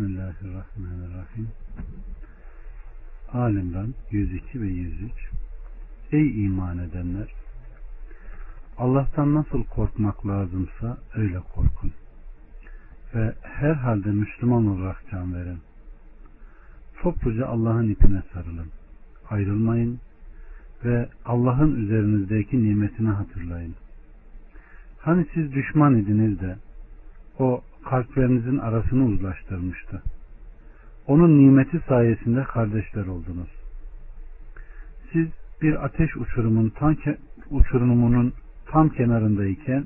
Bismillahirrahmanirrahim. Alimran 102 ve 103 Ey iman edenler! Allah'tan nasıl korkmak lazımsa öyle korkun. Ve herhalde Müslüman olarak can verin. Topluca Allah'ın ipine sarılın. Ayrılmayın ve Allah'ın üzerinizdeki nimetini hatırlayın. Hani siz düşman idiniz de o kalplerinizin arasını uzlaştırmıştı. Onun nimeti sayesinde kardeşler oldunuz. Siz bir ateş uçurumun tam uçurumunun tam kenarındayken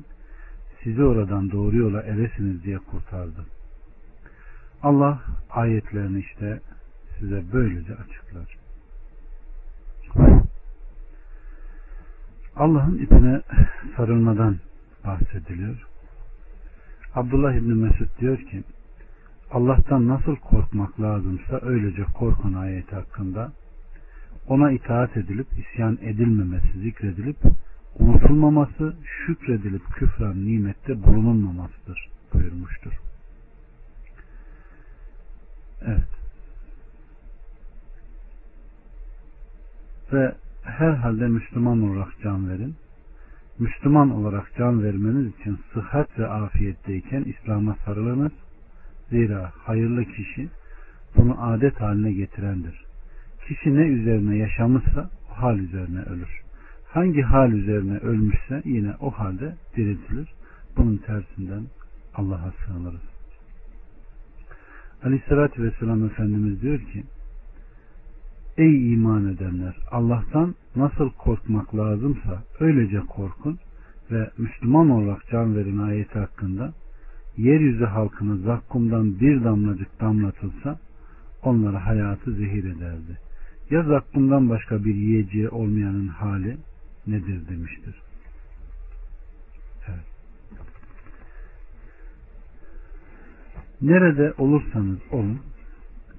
sizi oradan doğru yola eresiniz diye kurtardı. Allah ayetlerini işte size böylece açıklar. Allah'ın ipine sarılmadan bahsediliyor. Abdullah İbni Mesud diyor ki Allah'tan nasıl korkmak lazımsa öylece korkun ayeti hakkında ona itaat edilip isyan edilmemesi zikredilip unutulmaması şükredilip küfran nimette bulunulmamasıdır buyurmuştur. Evet. Ve herhalde Müslüman olarak can verin. Müslüman olarak can vermeniz için sıhhat ve afiyetteyken İslam'a sarılınız. Zira hayırlı kişi bunu adet haline getirendir. Kişi ne üzerine yaşamışsa o hal üzerine ölür. Hangi hal üzerine ölmüşse yine o halde diriltilir. Bunun tersinden Allah'a sığınırız. Aleyhissalatü Vesselam Efendimiz diyor ki Ey iman edenler! Allah'tan nasıl korkmak lazımsa öylece korkun ve Müslüman olarak can verin ayeti hakkında yeryüzü halkını zakkumdan bir damlacık damlatılsa onlara hayatı zehir ederdi. Ya zakkumdan başka bir yiyeceği olmayanın hali nedir demiştir. Evet. Nerede olursanız olun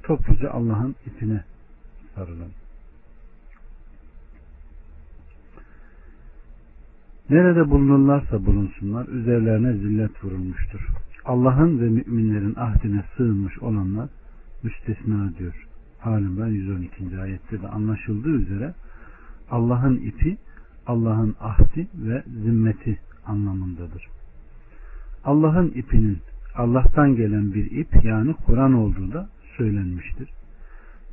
topluca Allah'ın ipine sarılın. Nerede bulunurlarsa bulunsunlar üzerlerine zillet vurulmuştur. Allah'ın ve müminlerin ahdine sığınmış olanlar müstesna diyor. Halimden 112. ayette de anlaşıldığı üzere Allah'ın ipi Allah'ın ahdi ve zimmeti anlamındadır. Allah'ın ipinin Allah'tan gelen bir ip yani Kur'an olduğu da söylenmiştir.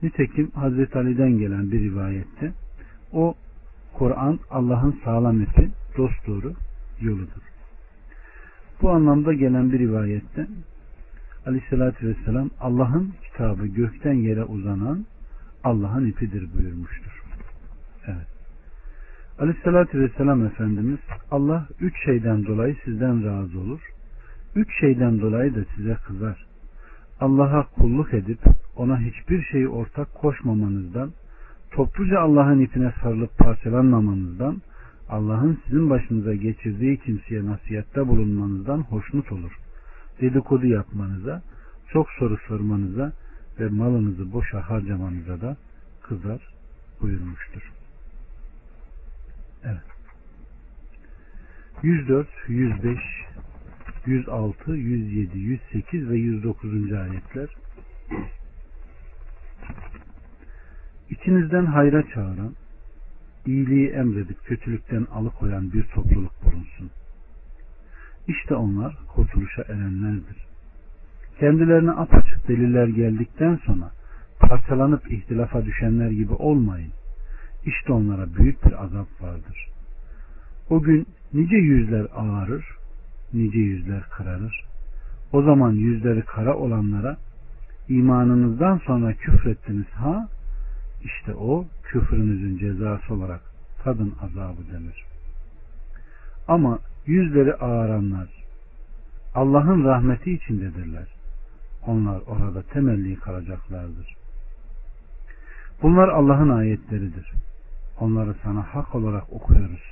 Nitekim Hazreti Ali'den gelen bir rivayette o Kur'an Allah'ın sağlam ipi, dosdoğru yoludur. Bu anlamda gelen bir rivayette Aleyhisselatü Vesselam Allah'ın kitabı gökten yere uzanan Allah'ın ipidir buyurmuştur. Evet. Aleyhisselatü Vesselam Efendimiz Allah üç şeyden dolayı sizden razı olur. Üç şeyden dolayı da size kızar. Allah'a kulluk edip ona hiçbir şeyi ortak koşmamanızdan, topluca Allah'ın ipine sarılıp parçalanmamanızdan, Allah'ın sizin başınıza geçirdiği kimseye nasihatte bulunmanızdan hoşnut olur. Dedikodu yapmanıza, çok soru sormanıza ve malınızı boşa harcamanıza da kızar buyurmuştur. Evet. 104, 105, 106, 107, 108 ve 109. ayetler İçinizden hayra çağıran, iyiliği emredip kötülükten alıkoyan bir topluluk bulunsun. İşte onlar kurtuluşa erenlerdir. Kendilerine apaçık deliller geldikten sonra parçalanıp ihtilafa düşenler gibi olmayın. İşte onlara büyük bir azap vardır. O gün nice yüzler ağarır, nice yüzler kararır. O zaman yüzleri kara olanlara imanınızdan sonra küfrettiniz ha işte o küfrünüzün cezası olarak tadın azabı denir. Ama yüzleri ağaranlar Allah'ın rahmeti içindedirler. Onlar orada temelli kalacaklardır. Bunlar Allah'ın ayetleridir. Onları sana hak olarak okuyoruz.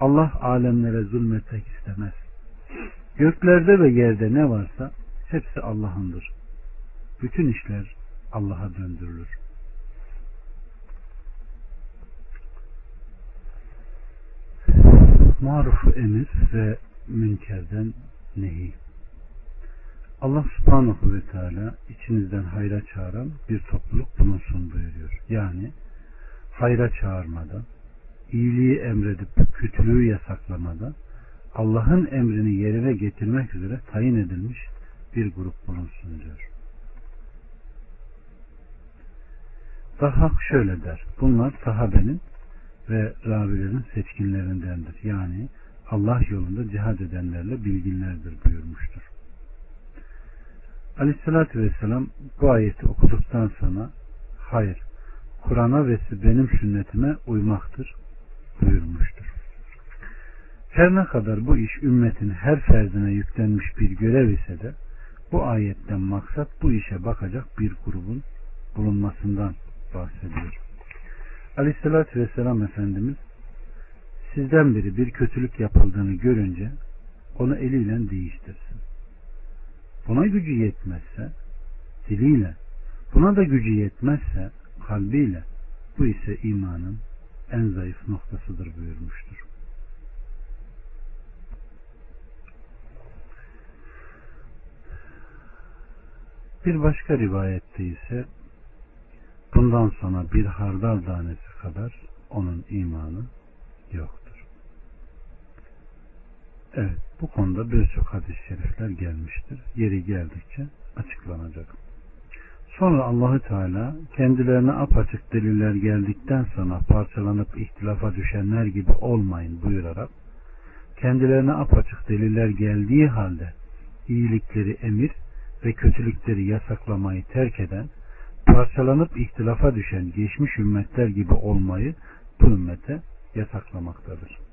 Allah alemlere zulmetmek istemez. Göklerde ve yerde ne varsa hepsi Allah'ındır. Bütün işler Allah'a döndürülür. Marufu emir ve münkerden nehi. Allah subhanahu ve teala içinizden hayra çağıran bir topluluk bulunsun buyuruyor. Yani hayra çağırmada, iyiliği emredip kötülüğü yasaklamada, Allah'ın emrini yerine getirmek üzere tayin edilmiş bir grup bulunsun diyor. Daha şöyle der. Bunlar sahabenin ve ravilerin seçkinlerindendir. Yani Allah yolunda cihad edenlerle bilginlerdir buyurmuştur. Aleyhissalatü Vesselam bu ayeti okuduktan sonra hayır Kur'an'a ve benim sünnetime uymaktır buyurmuştur. Her ne kadar bu iş ümmetin her ferdine yüklenmiş bir görev ise de bu ayetten maksat bu işe bakacak bir grubun bulunmasından bahsediyor. Aleyhissalatü Vesselam Efendimiz sizden biri bir kötülük yapıldığını görünce onu eliyle değiştirsin. Buna gücü yetmezse diliyle, buna da gücü yetmezse kalbiyle bu ise imanın en zayıf noktasıdır buyurmuştur. Bir başka rivayette ise bundan sonra bir hardal tanesi kadar onun imanı yoktur. Evet bu konuda birçok hadis-i şerifler gelmiştir. Yeri geldikçe açıklanacak. Sonra Allahü Teala kendilerine apaçık deliller geldikten sonra parçalanıp ihtilafa düşenler gibi olmayın buyurarak kendilerine apaçık deliller geldiği halde iyilikleri emir ve kötülükleri yasaklamayı terk eden parçalanıp ihtilafa düşen geçmiş ümmetler gibi olmayı bu ümmete yasaklamaktadır.